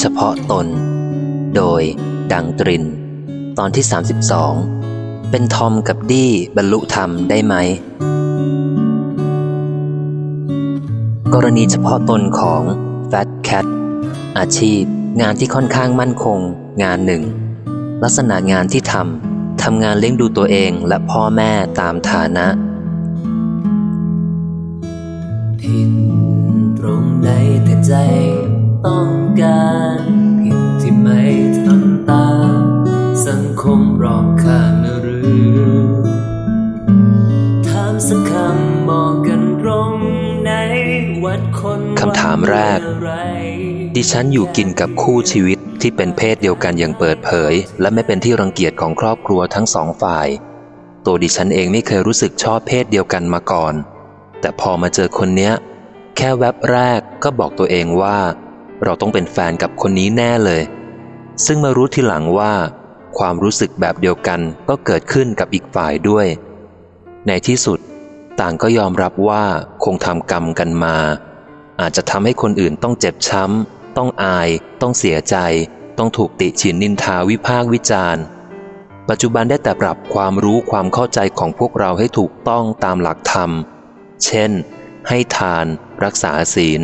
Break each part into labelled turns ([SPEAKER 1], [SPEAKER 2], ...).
[SPEAKER 1] เฉพาะตน โดย ดังตริน ตอนที่ 32 เป็นทอมกับดี้บรรลุธรรมได้ไหม กรณีเฉพาะตนของ Fat Cat อาชีพ งานที่ค่อนข้างมั่นคง งานหนึ่ง ลักษณะงานที่ทำทำงานเลี้ยงดูตัวเองและพ่อแม่ตามฐานะ
[SPEAKER 2] ผิดตรงไหนแต่ใจ ต้องการผิดที่ไม่ทำตาม สังคมรอบข้างนะหรือถามสักคำมองกันตรงไหนวัดคน
[SPEAKER 1] คำถามแรก ดิฉันอยู่กินกับคู่ชีวิตที่เป็นเพศเดียวกันอย่างเปิดเผย และไม่เป็นที่รังเกียจของครอบครัวทั้งสองฝ่าย ตัวดิฉันเองไม่เคยรู้สึกชอบเพศเดียวกันมาก่อน แต่พอมาเจอคนเนี้ย แค่แวบแรกก็บอกตัวเองว่า เราต้องเป็นแฟนกับคนนี้แน่เลย ซึ่งมารู้ทีหลังว่า ความรู้สึกแบบเดียวกันก็เกิดขึ้นกับอีกฝ่ายด้วย ในที่สุด ต่างก็ยอมรับว่าคงทำกรรมกันมา อาจจะทำให้คนอื่นต้องเจ็บช้ำ ต้องอาย ต้องเสียใจ ต้องถูกติฉินนินทาวิพากวิจารณ์ปัจจุบันได้แต่ปรับความรู้ความเข้าใจของพวกเราให้ถูกต้องตามหลักธรรม เช่น ให้ทาน รักษาศีล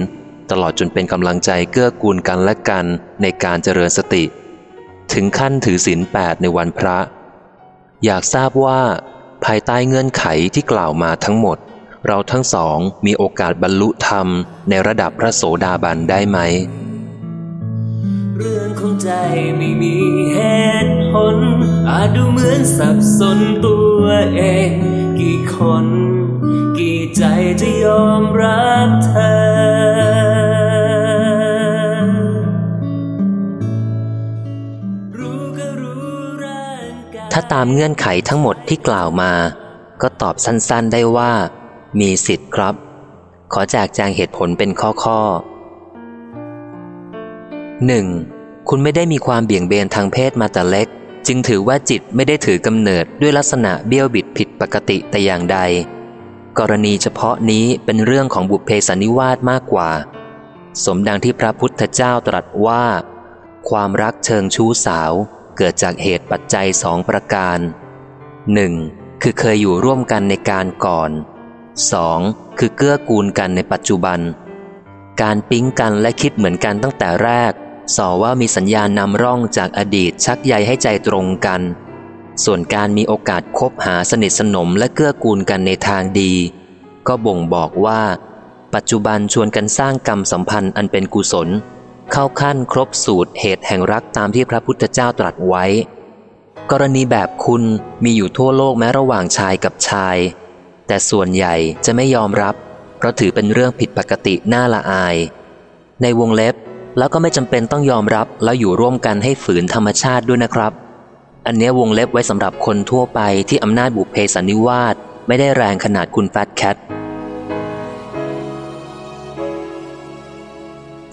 [SPEAKER 1] ตลอดจนเป็นกำลังใจเกื้อกูลกันและกันในการเจริญสติ ถึงขั้นถือศีลแปดในวันพระ อยากทราบว่า ภายใต้เงื่อนไขที่กล่าวมาทั้งหมด เราทั้งสองมีโอกาสบรรลุธรรมในระดับพระโสดาบันได้ไหม
[SPEAKER 2] เรื่องของใจไม่มีเหตุผลอาจดูเหมือนสับสนตัวเอง กี่คน กี่ใจจะยอมรับเธอ
[SPEAKER 1] ถ้าตามเงื่อนไขทั้งหมดที่กล่าวมา ก็ตอบสั้นๆได้ว่า มีสิทธิ์ครับ ขอแจกแจงเหตุผลเป็นข้อๆ 1. คุณไม่ได้มีความเบี่ยงเบนทางเพศมาแต่เล็ก จึงถือว่าจิตไม่ได้ถือกำเนิดด้วยลักษณะเบี้ยวบิดผิดปกติแต่อย่างใด กรณีเฉพาะนี้เป็นเรื่องของบุพเพสนิวาสมากกว่า สมดังที่พระพุทธเจ้าตรัสว่า ความรักเชิงชู้สาว เกิดจากเหตุปัจจัยสองประการ 1. คือเคยอยู่ร่วมกันในการก่อน 2. คือเกื้อกูลกันในปัจจุบัน การปิ๊งกันและคิดเหมือนกันตั้งแต่แรกสอว่ามีสัญญาณนำร่องจากอดีตชักใยให้ใจตรงกัน ส่วนการมีโอกาสคบหาสนิทสนมและเกื้อกูลกันในทางดี ก็บ่งบอกว่า ปัจจุบันชวนกันสร้างกรรมสัมพันธ์อันเป็นกุศล เข้าขั้นครบสูตรเหตุแห่งรักตามที่พระพุทธเจ้าตรัสไว้ กรณีแบบคุณมีอยู่ทั่วโลกแม้ระหว่างชายกับชาย แต่ส่วนใหญ่จะไม่ยอมรับ เพราะถือเป็นเรื่องผิดปกติน่าละอาย ในวงเล็บแล้วก็ไม่จำเป็นต้องยอมรับแล้วอยู่ร่วมกันให้ฝืนธรรมชาติด้วยนะครับ อันนี้วงเล็บไว้สำหรับคนทั่วไปที่อำนาจบุพเพสันนิวาสไม่ได้แรงขนาดคุณแฟตแคท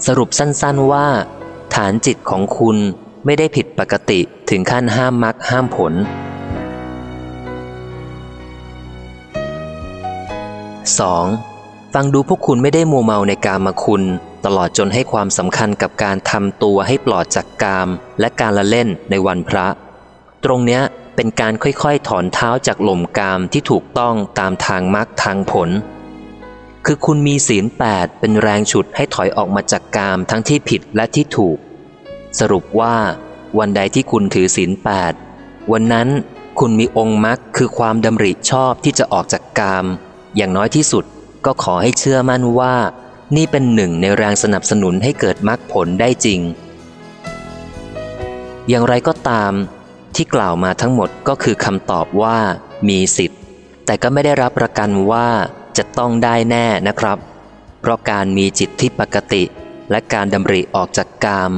[SPEAKER 1] สรุปสั้นๆว่า ฐานจิตของคุณไม่ได้ผิดปกติถึงขั้นห้ามมักห้ามผล 2. ฟังดูพวกคุณไม่ได้มัวเมาในกามคุณ ตลอดจนให้ความสำคัญกับการทำตัวให้ปลอดจากกาม และการละเล่นในวันพระ ตรงเนี้ยเป็นการค่อยๆ ถอนเท้าจากหล่มกามที่ถูกต้องตามทางมรรคทางผล คือคุณมีศีลแปดเป็นแรงฉุดให้ถอยออกมาจากกามทั้งที่ผิดและที่ถูก สรุปว่า วันใดที่คุณถือศีลแปดวันนั้นคุณมีองค์มรรคคือความดำริชอบที่จะออกจากกาม อย่างน้อยที่สุดก็ขอให้เชื่อมั่นว่า นี่เป็นหนึ่งในแรงสนับสนุนให้เกิดมรรคผลได้จริง อย่างไรก็ตาม ที่กล่าวมาทั้งหมดก็คือคำตอบว่า มีสิทธิ์ แต่ก็ไม่ได้รับประกันว่า จะต้องได้แน่นะครับ เพราะการมีจิตที่ปกติ และการดำริออกจากกาม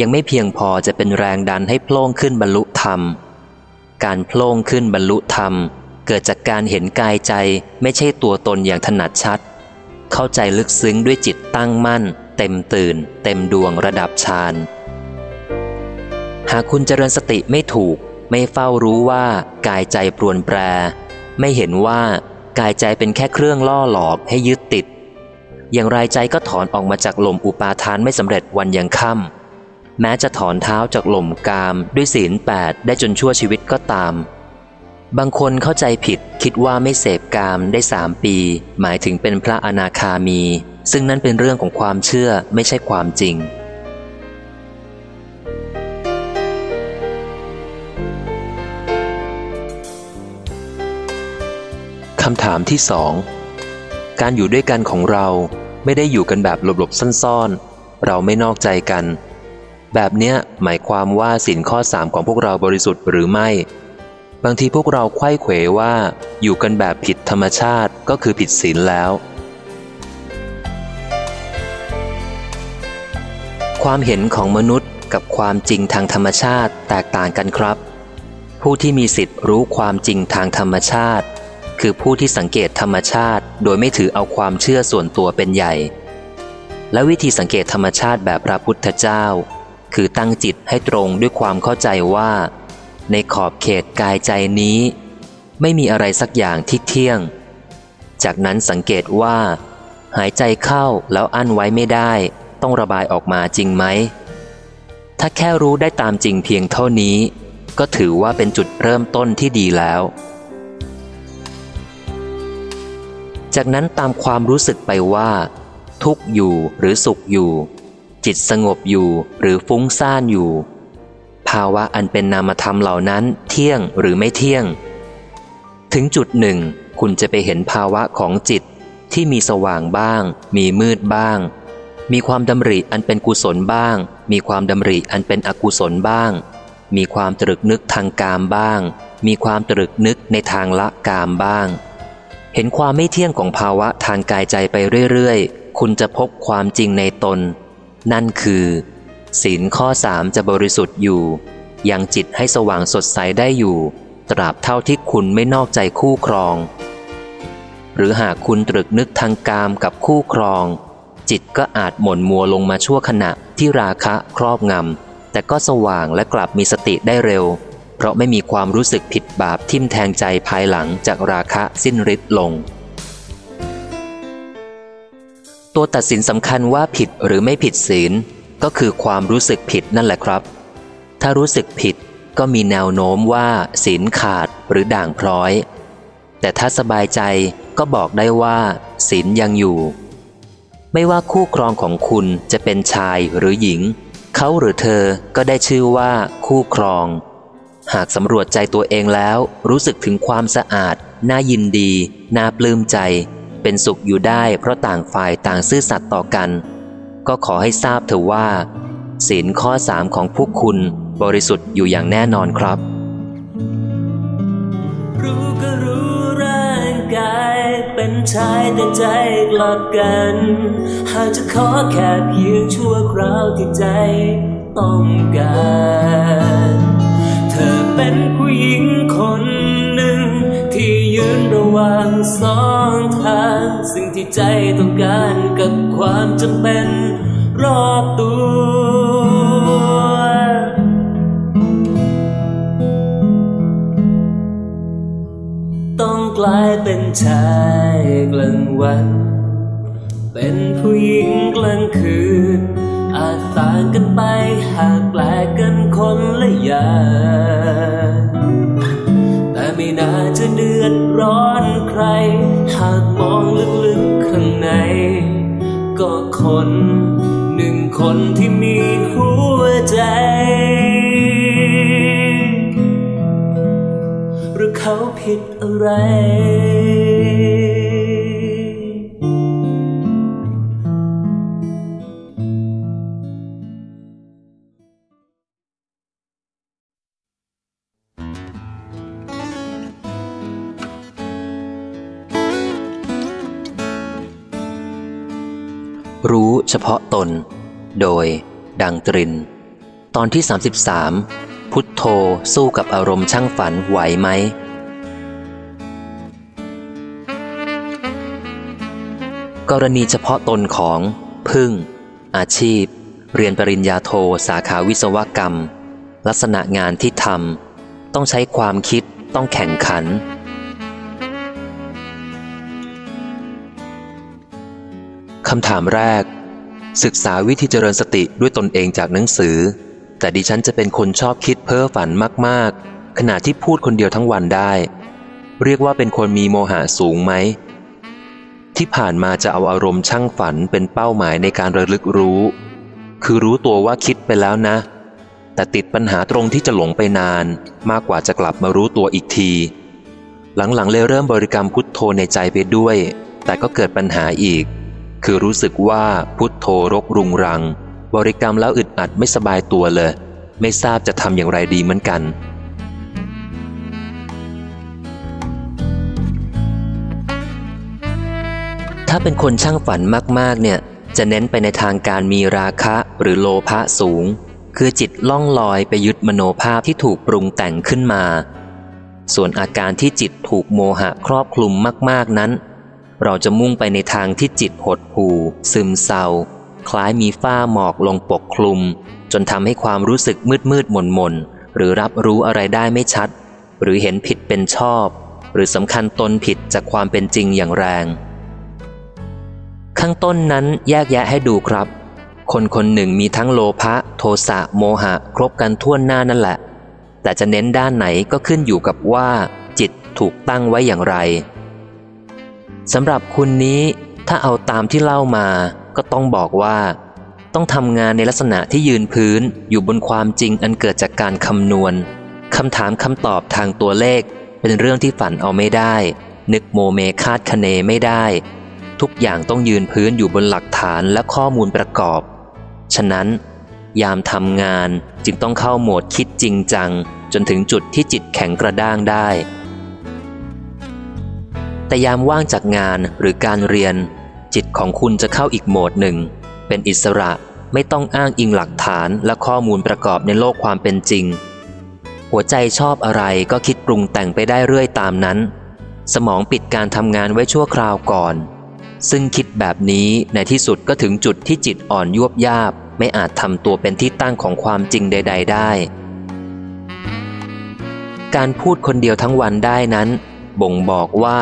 [SPEAKER 1] ยังไม่เพียงพอจะเป็นแรงดันให้โพล่งขึ้นบรรลุธรรม การโพล่งขึ้นบรรลุธรรม เกิดจากการเห็นกายใจไม่ใช่ตัวตนอย่างถนัดชัด เข้าใจลึกซึ้งด้วยจิตตั้งมั่น เต็มตื่น เต็มดวงระดับฌานหากคุณเจริญสติไม่ถูก ไม่เฝ้ารู้ว่ากายใจปรวนแปร ไม่เห็นว่า กายใจเป็นแค่เครื่องล่อหลอกให้ยึดติด อย่างไรใจก็ถอนออกมาจากลมอุปาทานไม่สำเร็จวันยังค่ำแม้จะถอนเท้าจากหล่มกาม ด้วยศีลแปดได้จนชั่วชีวิตก็ตาม บางคนเข้าใจผิดคิดว่าไม่เสพกามได้สามปี หมายถึงเป็นพระอนาคามี ซึ่งนั่นเป็นเรื่องของความเชื่อไม่ใช่ความจริง คำถามที่สองการอยู่ด้วยกันของเราไม่ได้อยู่กันแบบหลบๆซ่อนๆ เราไม่นอกใจกัน แบบเนี้ยหมายความว่าสินข้อสามของพวกเราบริสุทธิ์หรือไม่ บางทีพวกเราไขว้เขวว่าอยู่กันแบบผิดธรรมชาติก็คือผิดศีลแล้ว ความเห็นของมนุษย์กับความจริงทางธรรมชาติแตกต่างกันครับ ผู้ที่มีสิทธิ์รู้ความจริงทางธรรมชาติ คือผู้ที่สังเกตธรรมชาติ โดยไม่ถือเอาความเชื่อส่วนตัวเป็นใหญ่ และวิธีสังเกตธรรมชาติแบบพระพุทธเจ้า คือตั้งจิตให้ตรงด้วยความเข้าใจว่า ในขอบเขตกายใจนี้ ไม่มีอะไรสักอย่างที่เที่ยง จากนั้นสังเกตว่า หายใจเข้าแล้วอั้นไว้ไม่ได้ ต้องระบายออกมาจริงไหม ถ้าแค่รู้ได้ตามจริงเพียงเท่านี้ ก็ถือว่าเป็นจุดเริ่มต้นที่ดีแล้ว จากนั้นตามความรู้สึกไปว่า ทุกอยู่หรือสุขอยู่ จิตสงบอยู่หรือฟุ้งซ่านอยู่ ภาวะอันเป็นนามธรรมเหล่านั้นเที่ยงหรือไม่เที่ยง ถึงจุดหนึ่ง คุณจะไปเห็นภาวะของจิตที่มีสว่างบ้าง มีมืดบ้าง มีความดำริอันเป็นกุศลบ้าง มีความดำริอันเป็นอกุศลบ้าง มีความตรึกนึกทางกามบ้าง มีความตรึกนึกในทางละกามบ้าง เห็นความไม่เที่ยงของภาวะทางกายใจไปเรื่อยๆ คุณจะพบความจริงในตน นั่นคือ ศีลข้อสามจะบริสุทธิ์อยู่ ยังจิตให้สว่างสดใสได้อยู่ ตราบเท่าที่คุณไม่นอกใจคู่ครอง หรือหากคุณตรึกนึกทางกามกับคู่ครอง จิตก็อาจหม่นมัวลงมาชั่วขณะที่ราคะครอบงำแต่ก็สว่างและกลับมีสติได้เร็ว เพราะไม่มีความรู้สึกผิด บาปทิ่มแทงใจภายหลังจากราคะสิ้นฤทธิ์ลง ตัวตัดสินสำคัญว่าผิดหรือไม่ผิดศีล ก็คือความรู้สึกผิดนั่นแหละครับ ถ้ารู้สึกผิดก็มีแนวโน้มว่าศีลขาดหรือด่างพร้อย แต่ถ้าสบายใจก็บอกได้ว่าศีลยังอยู่ ไม่ว่าคู่ครองของคุณจะเป็นชายหรือหญิง เขาหรือเธอก็ได้ชื่อว่าคู่ครอง หากสำรวจใจตัวเองแล้วรู้สึกถึงความสะอาด น่ายินดี น่าปลื้มใจ เป็นสุขอยู่ได้เพราะต่างฝ่ายต่างซื่อสัตย์ต่อกัน ก็ขอให้ทราบเถอะว่า ศีลข้อสามของพวกคุณบริสุทธิ์อยู่อย่างแน่นอนครับ
[SPEAKER 2] รู้ก็รู้ร่างกายเป็นชายแต่ใจกลับกัน หากจะขอแค่เพียงชั่วคราวที่ใจต้องการ ธอเป็นผู้หญิงคนหนึ่ง ที่ยืนระหว่างสองทาง สิ่งที่ใจต้องการกับความจำเป็นรอบตัวต้องกลายเป็นชายกลางวัน เป็นผู้หญิงกลางคืนอาจต่างกันไปหากแปลกกันคนละอย่าง คนหนึ่งคนที่มีหัวใจหรือเขาผิดอะไร
[SPEAKER 1] รู้เฉพาะตน โดย ดังตริน ตอนที่ 33 พุทโธสู้กับอารมณ์ช่างฝันไหวไหม กรณีเฉพาะตนของ พึ่ง อาชีพ เรียนปริญญาโทสาขาวิศวกรรม ลักษณะงานที่ทำต้องใช้ความคิดต้องแข่งขัน คำถามแรก ศึกษาวิธีเจริญสติด้วยตนเองจากหนังสือ แต่ดิฉันจะเป็นคนชอบคิดเพ้อฝันมาก ๆ ขณะที่พูดคนเดียวทั้งวันได้ เรียกว่าเป็นคนมีโมหะสูงไหม ที่ผ่านมาจะเอาอารมณ์ช่างฝันเป็นเป้าหมายในการระลึกรู้ คือรู้ตัวว่าคิดไปแล้วนะ แต่ติดปัญหาตรงที่จะหลงไปนาน มากกว่าจะกลับมารู้ตัวอีกที หลังๆเลยเริ่มบริกรรมพุทโธในใจไปด้วย แต่ก็เกิดปัญหาอีก คือรู้สึกว่าพุทโธรกรุงรัง บริกรรมแล้วอึดอัดไม่สบายตัวเลย ไม่ทราบจะทำอย่างไรดีเหมือนกัน ถ้าเป็นคนช่างฝันมากๆเนี่ย จะเน้นไปในทางการมีราคะหรือโลภะสูง คือจิตล่องลอยไปยึดมโนภาพที่ถูกปรุงแต่งขึ้นมา ส่วนอาการที่จิตถูกโมหะครอบคลุมมาก ๆนั้น เราจะมุ่งไปในทางที่จิตหดหู่ ซึมเศร้า คล้ายมีฝ้าหมอกลงปกคลุม จนทำให้ความรู้สึกมืดมืดมนมนหรือรับรู้อะไรได้ไม่ชัด หรือเห็นผิดเป็นชอบ หรือสำคัญตนผิดจากความเป็นจริงอย่างแรง ข้างต้นนั้นแยกแยะให้ดูครับ คนคนหนึ่งมีทั้งโลภะโทสะโมหะ ครบกันทั่วหน้านั่นแหละ แต่จะเน้นด้านไหนก็ขึ้นอยู่กับว่า จิตถูกตั้งไว้อย่างไร สำหรับคุณนี้ถ้าเอาตามที่เล่ามา ก็ต้องบอกว่า ต้องทำงานในลักษณะที่ยืนพื้นอยู่บนความจริงอันเกิดจากการคำนวณคำถามคำตอบทางตัวเลข เป็นเรื่องที่ฝันเอาไม่ได้ นึกโมเมคาดคะเนไม่ได้ ทุกอย่างต้องยืนพื้นอยู่บนหลักฐานและข้อมูลประกอบ ฉะนั้น ยามทำงานจึงต้องเข้าโหมดคิดจริงจัง จนถึงจุดที่จิตแข็งกระด้างได้ แต่ยามว่างจากงานหรือการเรียน จิตของคุณจะเข้าอีกโหมดหนึ่ง เป็นอิสระไม่ต้องอ้างอิงหลักฐานและข้อมูลประกอบในโลกความเป็นจริง หัวใจชอบอะไรก็คิดปรุงแต่งไปได้เรื่อยตามนั้น สมองปิดการทำงานไว้ชั่วคราวก่อน ซึ่งคิดแบบนี้ในที่สุดก็ถึงจุดที่จิตอ่อนยวบยาบ ไม่อาจทำตัวเป็นที่ตั้งของความจริงใด ๆ ได้ การพูดคนเดียวทั้งวันได้นั้น บ่งบอกว่า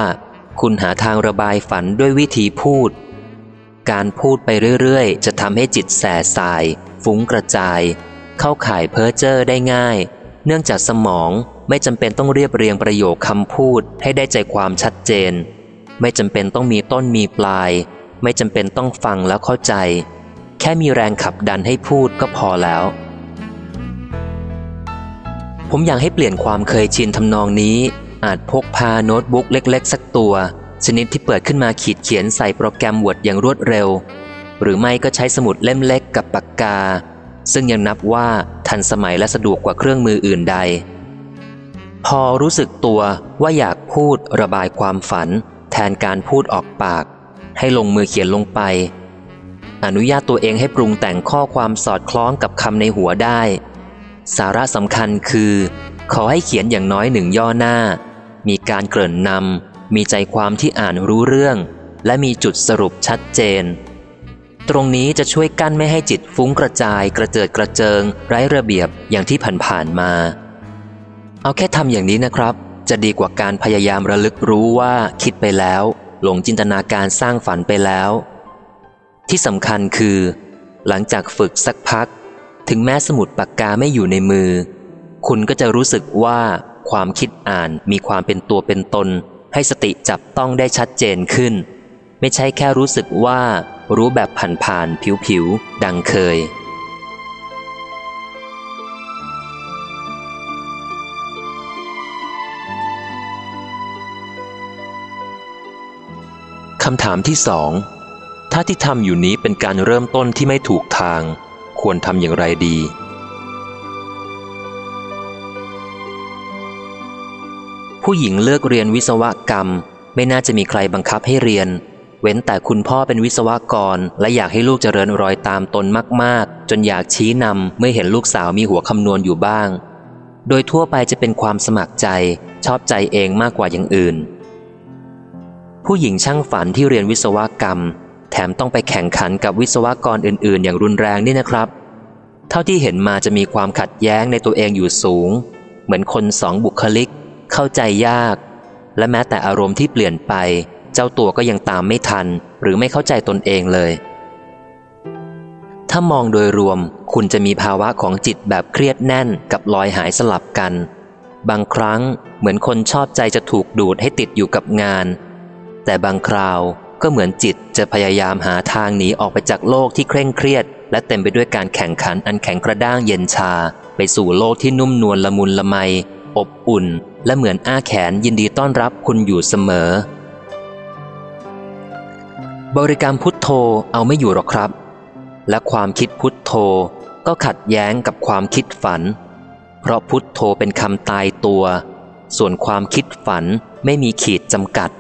[SPEAKER 1] คุณหาทางระบายฝันด้วยวิธีพูด การพูดไปเรื่อยๆ จะทำให้จิตแส่สาย ฟุ้งกระจาย เข้าข่ายเพ้อเจ้อได้ง่าย เนื่องจากสมองไม่จำเป็นต้องเรียบเรียงประโยคคำพูดให้ได้ใจความชัดเจน ไม่จำเป็นต้องมีต้นมีปลาย ไม่จำเป็นต้องฟังแล้วเข้าใจ แค่มีแรงขับดันให้พูดก็พอแล้ว ผมอยากให้เปลี่ยนความเคยชินทำนองนี้ อาจพกพาโน้ตบุ๊กเล็ก ๆ สักตัว ชนิดที่เปิดขึ้นมาขีดเขียนใส่โปรแกรมว r d อย่างรวดเร็ว หรือไม่ก็ใช้สมุดเล่มเล็กกับปากกา ซึ่งยังนับว่าทันสมัยและสะดวกกว่าเครื่องมืออื่นใด พอรู้สึกตัวว่าอยากพูดระบายความฝัน แทนการพูดออกปาก ให้ลงมือเขียนลงไป อนุญาตตัวเองให้ปรุงแต่งข้อความสอดคล้องกับคำในหัวได้ สาระสำคัญคือ ขอให้เขียนอย่างน้อยหนึ่งย่อหน้า มีการเกริ่นนำมีใจความที่อ่านรู้เรื่อง และมีจุดสรุปชัดเจน ตรงนี้จะช่วยกั้นไม่ให้จิตฟุ้งกระจาย กระเจิดกระเจิง ไร้ระเบียบอย่างที่ผ่านๆมา เอาแค่ทำอย่างนี้นะครับ จะดีกว่าการพยายามระลึกรู้ว่าคิดไปแล้ว หลงจินตนาการสร้างฝันไปแล้ว ที่สำคัญคือ หลังจากฝึกสักพัก ถึงแม้สมุดปากกาไม่อยู่ในมือ คุณก็จะรู้สึกว่า ความคิดอ่านมีความเป็นตัวเป็นตน ให้สติจับต้องได้ชัดเจนขึ้น ไม่ใช่แค่รู้สึกว่ารู้แบบผ่านๆผิวๆ ดังเคยคำถามที่สอง ถ้าที่ทำอยู่นี้เป็นการเริ่มต้นที่ไม่ถูกทาง ควรทำอย่างไรดี ผู้หญิงเลือกเรียนวิศวกรรม ไม่น่าจะมีใครบังคับให้เรียน เว้นแต่คุณพ่อเป็นวิศวกร และอยากให้ลูกเจริญรอยตามตนมาก ๆ จนอยากชี้นำเมื่อเห็นลูกสาวมีหัวคำนวณอยู่บ้าง โดยทั่วไปจะเป็นความสมัครใจ ชอบใจเองมากกว่าอย่างอื่น ผู้หญิงช่างฝันที่เรียนวิศวกรรม แถมต้องไปแข่งขันกับวิศวกรอื่น ๆ อย่างรุนแรงนี่นะครับ เท่าที่เห็นมาจะมีความขัดแย้งในตัวเองอยู่สูง เหมือนคนสองบุคลิก เข้าใจยาก และแม้แต่อารมณ์ที่เปลี่ยนไป เจ้าตัวก็ยังตามไม่ทัน หรือไม่เข้าใจตนเองเลย ถ้ามองโดยรวม คุณจะมีภาวะของจิตแบบเครียดแน่นกับลอยหายสลับกัน บางครั้งเหมือนคนชอบใจจะถูกดูดให้ติดอยู่กับงาน แต่บางคราวก็เหมือนจิตจะพยายามหาทางหนีออกไปจากโลกที่เคร่งเครียด และเต็มไปด้วยการแข่งขันอันแข็งกระด้างเย็นชา ไปสู่โลกที่นุ่มนวลละมุนละไม อบอุ่น และเหมือนอ้าแขนยินดีต้อนรับคุณอยู่เสมอ บริกรรมพุทโธเอาไม่อยู่หรอกครับ และความคิดพุทโธก็ขัดแย้งกับความคิดฝัน เพราะพุทโธเป็นคำตายตัว ส่วนความคิดฝันไม่มีขีดจำกัด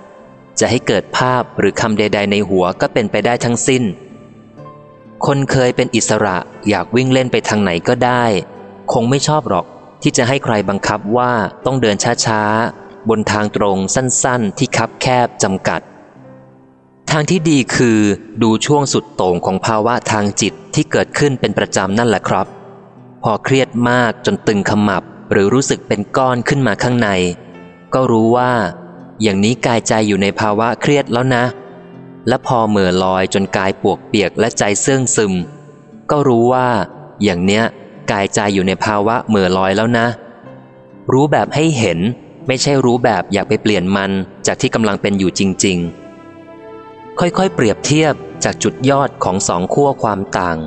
[SPEAKER 1] จะให้เกิดภาพหรือคำใด ๆ ในหัวก็เป็นไปได้ทั้งสิ้น คนเคยเป็นอิสระอยากวิ่งเล่นไปทางไหนก็ได้ คงไม่ชอบหรอก ที่จะให้ใครบังคับว่าต้องเดินช้าๆ บนทางตรงสั้นๆ ที่คับแคบจำกัด ทางที่ดีคือดูช่วงสุดโต่งของภาวะทางจิตที่เกิดขึ้นเป็นประจำนั่นแหละครับ พอเครียดมากจนตึงขมับ หรือรู้สึกเป็นก้อนขึ้นมาข้างใน ก็รู้ว่า อย่างนี้กายใจอยู่ในภาวะเครียดแล้วนะ และพอเหม่อลอยจนกายปวกเปียกและใจเสื่องซึม ก็รู้ว่า อย่างเนี้ย กายใจอยู่ในภาวะเหม่อลอยแล้วนะ รู้แบบให้เห็นไม่ใช่รู้แบบอยากไปเปลี่ยนมันจากที่กำลังเป็นอยู่จริง ๆ ค่อยๆ เปรียบเทียบจากจุดยอดของสองขั้วความต่าง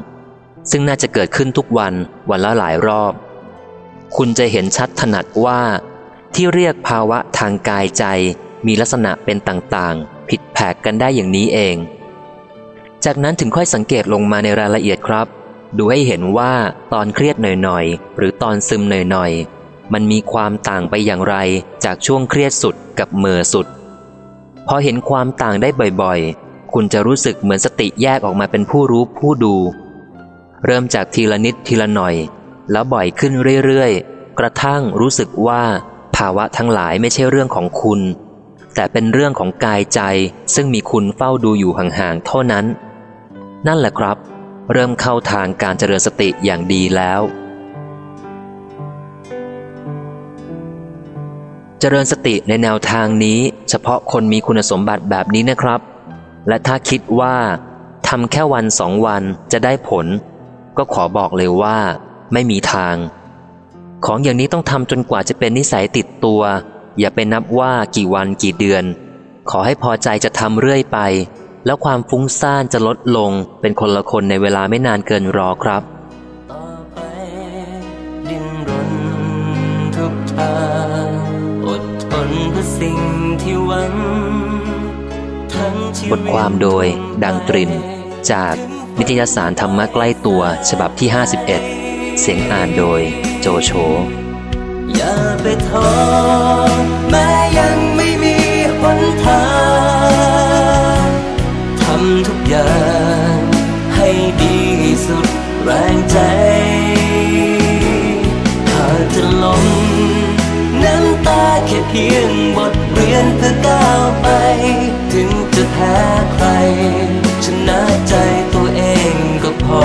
[SPEAKER 1] ซึ่งน่าจะเกิดขึ้นทุกวันวันละหลายรอบ คุณจะเห็นชัดถนัดว่าที่เรียกภาวะทางกายใจมีลักษณะเป็นต่างๆ ผิดแผกกันได้อย่างนี้เอง จากนั้นถึงค่อยสังเกตลงมาในรายละเอียดครับ ดูให้เห็นว่าตอนเครียดหน่อยๆ หรือตอนซึมหน่อยๆ มันมีความต่างไปอย่างไรจากช่วงเครียดสุดกับเมื่อสุด พอเห็นความต่างได้บ่อยๆ คุณจะรู้สึกเหมือนสติแยกออกมาเป็นผู้รู้ผู้ดู เริ่มจากทีละนิดทีละหน่อย แล้วบ่อยขึ้นเรื่อยๆ กระทั่งรู้สึกว่า ภาวะทั้งหลายไม่ใช่เรื่องของคุณ แต่เป็นเรื่องของกายใจซึ่งมีคุณเฝ้าดูอยู่ห่างๆ เท่านั้น นั่นแหละครับ เริ่มเข้าทางการเจริญสติอย่างดีแล้ว เจริญสติในแนวทางนี้ เฉพาะคนมีคุณสมบัติแบบนี้นะครับ และถ้าคิดว่าทำแค่วันสองวันจะได้ผล ก็ขอบอกเลยว่า ไม่มีทาง ของอย่างนี้ต้องทำจนกว่าจะเป็นนิสัยติดตัว อย่าไปนับว่ากี่วันกี่เดือน ขอให้พอใจจะทำเรื่อยไป แล้วความฟุ้งซ่านจะลดลงเป็นคนละคนในเวลาไม่นานเกินรอครับ
[SPEAKER 2] ต่อไปดิ้นรนทุกทางอดทนเพื่อสิ่งที่หวังทั้งชี
[SPEAKER 1] บ
[SPEAKER 2] วิต
[SPEAKER 1] ทความโดยดังตริน จากนิตยสารธรรมะใกล้ตัวฉบับที่ 51 เสียงอ่านโดยโจโฉ
[SPEAKER 2] อย่าไปท้อแม้ยังไม่มีหนทางทำทุกอย่าง ให้ดีสุดแรงใจ หากจะล้มน้ำตาแค่เพียงบทเรียนเพื่อก้าวไป ถึงจะแพ้ใคร ชนะใจตัวเองก็พอ